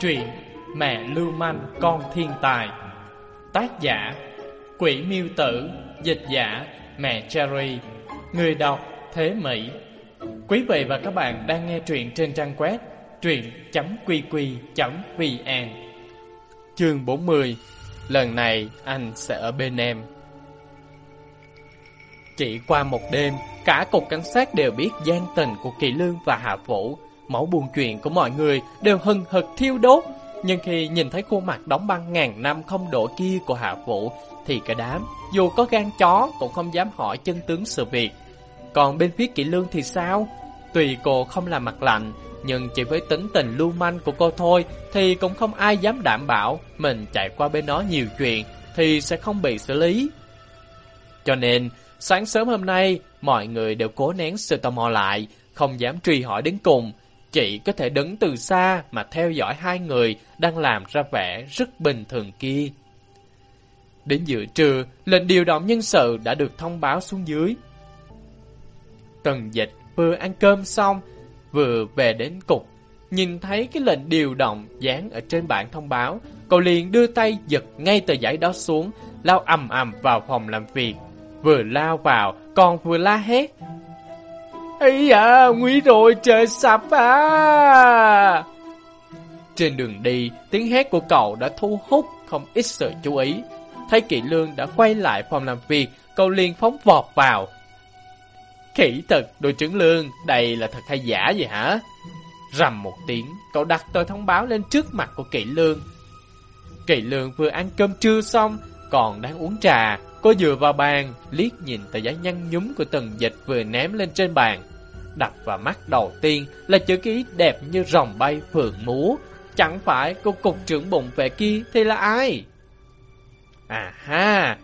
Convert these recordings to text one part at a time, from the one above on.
Truyện Mẹ Lưu Manh Con Thiên Tài. Tác giả Quỷ Miêu Tử. Dịch giả Mẹ Cherry. Người đọc Thế Mỹ. Quý vị và các bạn đang nghe truyện trên trang web truyện.qq.vn Chương 40 Lần này anh sẽ ở bên em. Chỉ qua một đêm, cả cục cảnh sát đều biết gian tình của Kỳ Lương và Hạ Vũ Máu buồn chuyện của mọi người đều hừng hực thiêu đốt. Nhưng khi nhìn thấy khuôn mặt đóng băng ngàn năm không đổi kia của Hạ Vũ Thì cả đám, dù có gan chó cũng không dám hỏi chân tướng sự việc. Còn bên phía Kỷ Lương thì sao? Tùy cô không làm mặt lạnh Nhưng chỉ với tính tình lưu manh của cô thôi Thì cũng không ai dám đảm bảo Mình chạy qua bên đó nhiều chuyện Thì sẽ không bị xử lý. Cho nên sáng sớm hôm nay Mọi người đều cố nén sự tò mò lại Không dám truy hỏi đến cùng. Chị có thể đứng từ xa mà theo dõi hai người đang làm ra vẻ rất bình thường kia. Đến giữa trưa, lệnh điều động nhân sự đã được thông báo xuống dưới. Tần dịch vừa ăn cơm xong, vừa về đến cục. Nhìn thấy cái lệnh điều động dán ở trên bảng thông báo, cậu liền đưa tay giật ngay tờ giấy đó xuống, lao ầm ầm vào phòng làm việc. Vừa lao vào, còn vừa la hét. Ây da, nguy rồi trời sập à! Trên đường đi, tiếng hét của cậu đã thu hút không ít sự chú ý. Thấy Kỵ Lương đã quay lại phòng làm việc, cậu liền phóng vọt vào. Khỉ thật, đội trưởng Lương, đây là thật hay giả vậy hả? Rầm một tiếng, cậu đặt tờ thông báo lên trước mặt của Kỵ Lương. Kỵ Lương vừa ăn cơm trưa xong, còn đang uống trà. Cô dựa vào bàn, liếc nhìn tờ giấy nhăn nhúm của tần dịch vừa ném lên trên bàn. Đập vào mắt đầu tiên là chữ ký đẹp như rồng bay phượng múa. Chẳng phải cô cục trưởng bụng về kia thì là ai? À ha!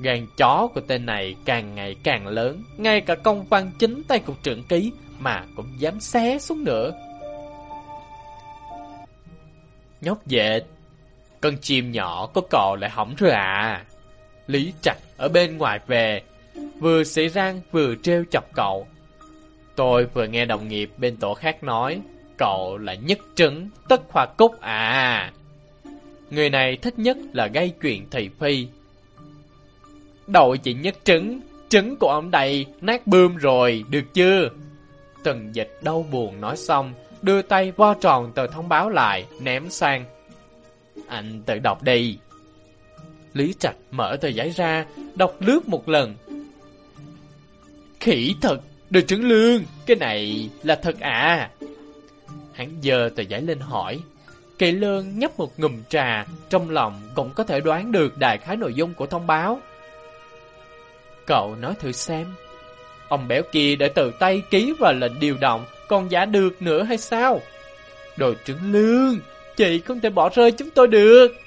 Gan chó của tên này càng ngày càng lớn, ngay cả công văn chính tay cục trưởng ký mà cũng dám xé xuống nữa. Nhóc dệt, con chim nhỏ có cò lại hỏng rồi à. Lý Trạch ở bên ngoài về, vừa xỉ răng vừa treo chọc cậu. Tôi vừa nghe đồng nghiệp bên tổ khác nói, cậu là nhất trứng, tất hoa cúc à. Người này thích nhất là gây chuyện thị phi. Đội chị nhất trứng, trứng của ông đầy nát bươm rồi, được chưa? Tần dịch đau buồn nói xong, đưa tay vo tròn tờ thông báo lại, ném sang. Anh tự đọc đi. Lý Trạch mở tờ giấy ra, đọc lướt một lần. Khỉ thật, đội trưởng lương, cái này là thật à? Hắn giờ tờ giấy lên hỏi. Kỳ lương nhấp một ngụm trà, trong lòng cũng có thể đoán được đại khái nội dung của thông báo. Cậu nói thử xem. Ông béo kia đã tự tay ký vào lệnh điều động, còn giả được nữa hay sao? Đội trưởng lương, chị không thể bỏ rơi chúng tôi được.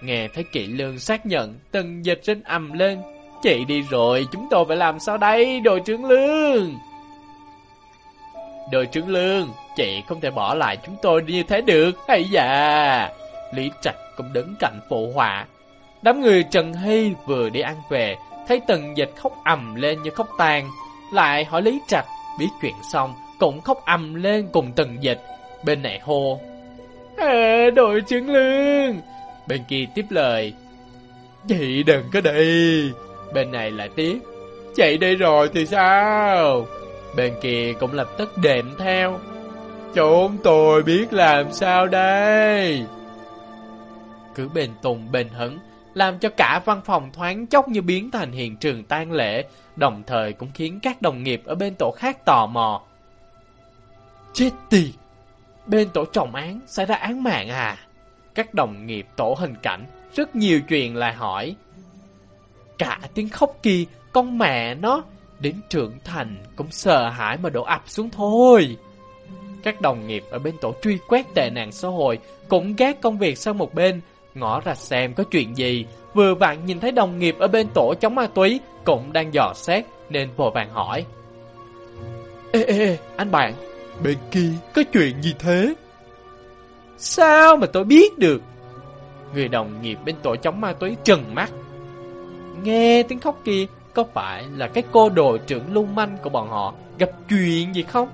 Nghe thấy kỵ lương xác nhận, tần dịch trên ầm lên. Chị đi rồi, chúng tôi phải làm sao đây, đội trưởng lương? Đội trưởng lương, chị không thể bỏ lại chúng tôi như thế được, hay dạ. Lý Trạch cũng đứng cạnh phụ họa. Đám người Trần Hy vừa đi ăn về, thấy tần dịch khóc ầm lên như khóc tan. Lại hỏi Lý Trạch, biết chuyện xong, cũng khóc ầm lên cùng tần dịch. Bên này hô. À, đội trưởng lương, Bên kia tiếp lời. Chị đừng có đi Bên này lại tiếp Chị đi rồi thì sao? Bên kia cũng lập tức đệm theo. Chúng tôi biết làm sao đây? Cứ bền tùng bền hứng Làm cho cả văn phòng thoáng chốc như biến thành hiện trường tang lễ, Đồng thời cũng khiến các đồng nghiệp ở bên tổ khác tò mò. Chết tiệt! Bên tổ trọng án, xảy ra án mạng à? Các đồng nghiệp tổ hình cảnh, rất nhiều chuyện lại hỏi. Cả tiếng khóc kia, con mẹ nó, đến trưởng thành cũng sợ hãi mà đổ ập xuống thôi. Các đồng nghiệp ở bên tổ truy quét tệ nạn xã hội cũng gác công việc sang một bên, ngõ ra xem có chuyện gì. Vừa vặn nhìn thấy đồng nghiệp ở bên tổ chống ma túy cũng đang dò xét nên vội vàng hỏi. Ê ê anh bạn, bên kia có chuyện gì thế? Sao mà tôi biết được? Người đồng nghiệp bên tổ chống ma túy trừng mắt. Nghe tiếng khóc kia, có phải là cái cô đội trưởng lưu manh của bọn họ gặp chuyện gì không?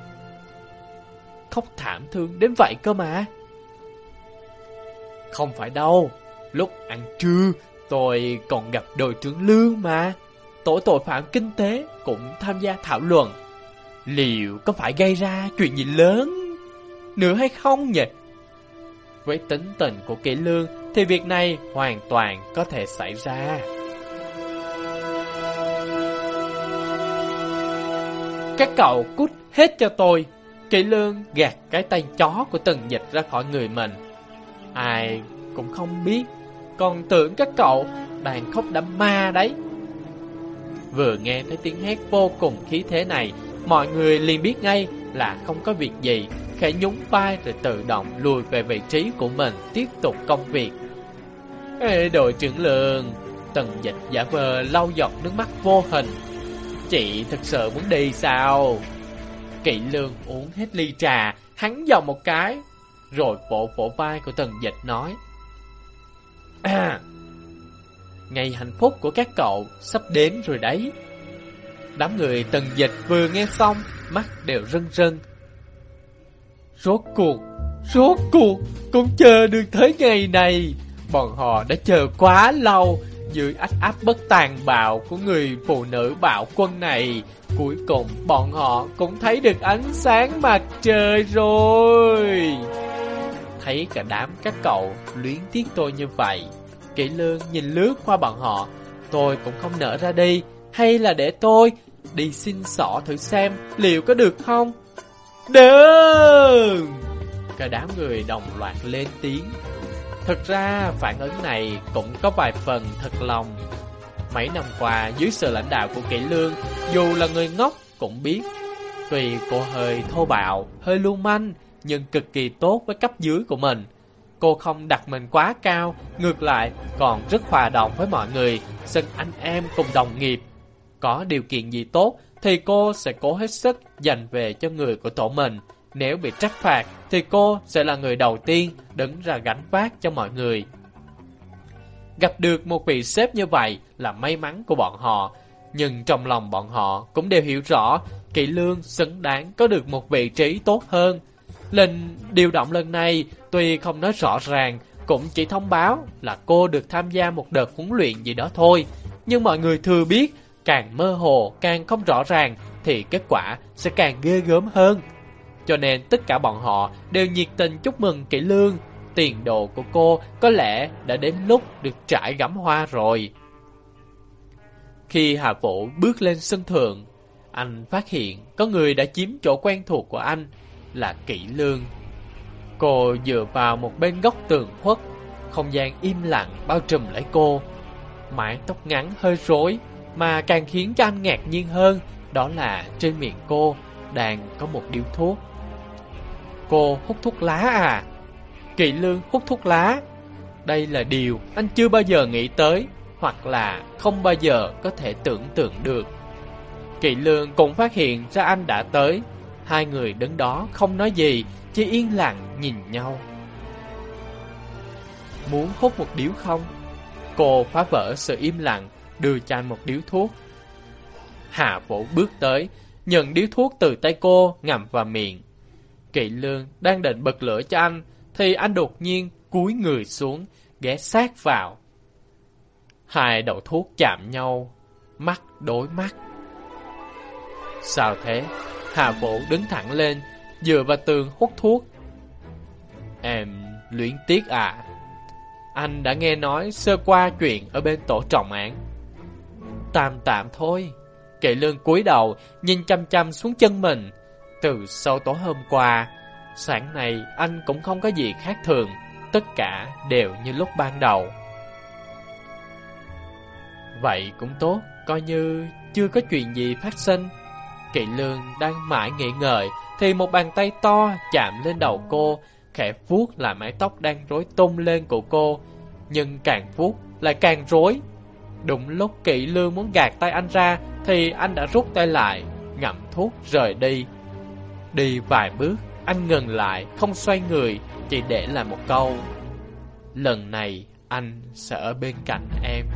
khóc thảm thương đến vậy cơ mà. Không phải đâu, lúc ăn trưa tôi còn gặp đội trưởng Lương mà. Tổ tội phạm kinh tế cũng tham gia thảo luận. Liệu có phải gây ra chuyện gì lớn nữa hay không nhỉ? Với tính tình của kỹ lương thì việc này hoàn toàn có thể xảy ra. Các cậu cút hết cho tôi. Kỹ lương gạt cái tay chó của từng dịch ra khỏi người mình. Ai cũng không biết, còn tưởng các cậu đang khóc đám ma đấy. Vừa nghe thấy tiếng hét vô cùng khí thế này, mọi người liền biết ngay là không có việc gì, khẽ nhún vai rồi tự động lùi về vị trí của mình tiếp tục công việc. Ê đội trưởng lương, tần dịch giả vờ lau giọt nước mắt vô hình. Chị thực sự muốn đi sao? Kỵ lương uống hết ly trà, hắn dòng một cái, rồi vỗ vỗ vai của tần dịch nói. À, ngày hạnh phúc của các cậu sắp đến rồi đấy. Đám người tần dịch vừa nghe xong, mắt đều rưng rưng. Rốt cuộc, rốt cuộc, cũng chờ được tới ngày này. Bọn họ đã chờ quá lâu, dưới ách áp bất tàn bạo của người phụ nữ bạo quân này. Cuối cùng, bọn họ cũng thấy được ánh sáng mặt trời rồi. Thấy cả đám các cậu luyến tiếc tôi như vậy. Kỹ lương nhìn lướt qua bọn họ, tôi cũng không nở ra đi. Hay là để tôi đi xin xỏ thử xem liệu có được không? Đừng Cả đám người đồng loạt lên tiếng. Thực ra phản ứng này cũng có vài phần thật lòng. Mấy năm qua dưới sự lãnh đạo của Kỷ Lương, dù là người ngốc cũng biết. Tuy cô hơi thô bạo, hơi lưu manh, nhưng cực kỳ tốt với cấp dưới của mình. Cô không đặt mình quá cao, ngược lại còn rất hòa đồng với mọi người, xưng anh em cùng đồng nghiệp. Có điều kiện gì tốt thì cô sẽ cố hết sức dành về cho người của tổ mình. Nếu bị trách phạt thì cô sẽ là người đầu tiên đứng ra gánh vác cho mọi người. Gặp được một vị sếp như vậy là may mắn của bọn họ, nhưng trong lòng bọn họ cũng đều hiểu rõ Kỵ Lương xứng đáng có được một vị trí tốt hơn. Lệnh điều động lần này tuy không nói rõ ràng, cũng chỉ thông báo là cô được tham gia một đợt huấn luyện gì đó thôi. Nhưng mọi người thừa biết, càng mơ hồ, càng không rõ ràng, thì kết quả sẽ càng ghê gớm hơn. Cho nên tất cả bọn họ đều nhiệt tình chúc mừng Kỷ Lương. Tiền đồ của cô có lẽ đã đến lúc được trải gắm hoa rồi. Khi Hà Vũ bước lên sân thượng, anh phát hiện có người đã chiếm chỗ quen thuộc của anh là Kỷ Lương. Cô dựa vào một bên góc tường khuất, không gian im lặng bao trùm lấy cô. Mái tóc ngắn hơi rối, mà càng khiến cho anh ngạc nhiên hơn, đó là trên miệng cô đang có một điếu thuốc. Cô hút thuốc lá à? Kỵ lương hút thuốc lá. Đây là điều anh chưa bao giờ nghĩ tới, hoặc là không bao giờ có thể tưởng tượng được. Kỵ lương cũng phát hiện ra anh đã tới. Hai người đứng đó không nói gì, chỉ yên lặng nhìn nhau. Muốn hút một điếu không? Cô phá vỡ sự im lặng, đưa cho anh một điếu thuốc. Hạ Vũ bước tới, nhận điếu thuốc từ tay cô ngậm vào miệng. Kỵ lương đang định bật lửa cho anh, thì anh đột nhiên cúi người xuống, ghé sát vào. Hai đầu thuốc chạm nhau, mắt đối mắt. Sao thế? Hà Vũ đứng thẳng lên, dựa vào tường hút thuốc. Em luyến tiếc à? Anh đã nghe nói sơ qua chuyện ở bên tổ trọng án. Tạm tạm thôi. Kỵ lương cúi đầu, nhìn chăm chăm xuống chân mình. Từ sau tối hôm qua, sáng nay anh cũng không có gì khác thường, tất cả đều như lúc ban đầu. Vậy cũng tốt, coi như chưa có chuyện gì phát sinh. Kỵ lương đang mãi nghĩ ngợi, thì một bàn tay to chạm lên đầu cô, khẽ vuốt là mái tóc đang rối tung lên của cô. Nhưng càng vuốt lại càng rối. Đúng lúc kỵ lương muốn gạt tay anh ra, thì anh đã rút tay lại, ngậm thuốc rời đi. Đi vài bước, anh ngừng lại, không xoay người, chỉ để lại một câu. Lần này, anh sẽ ở bên cạnh em.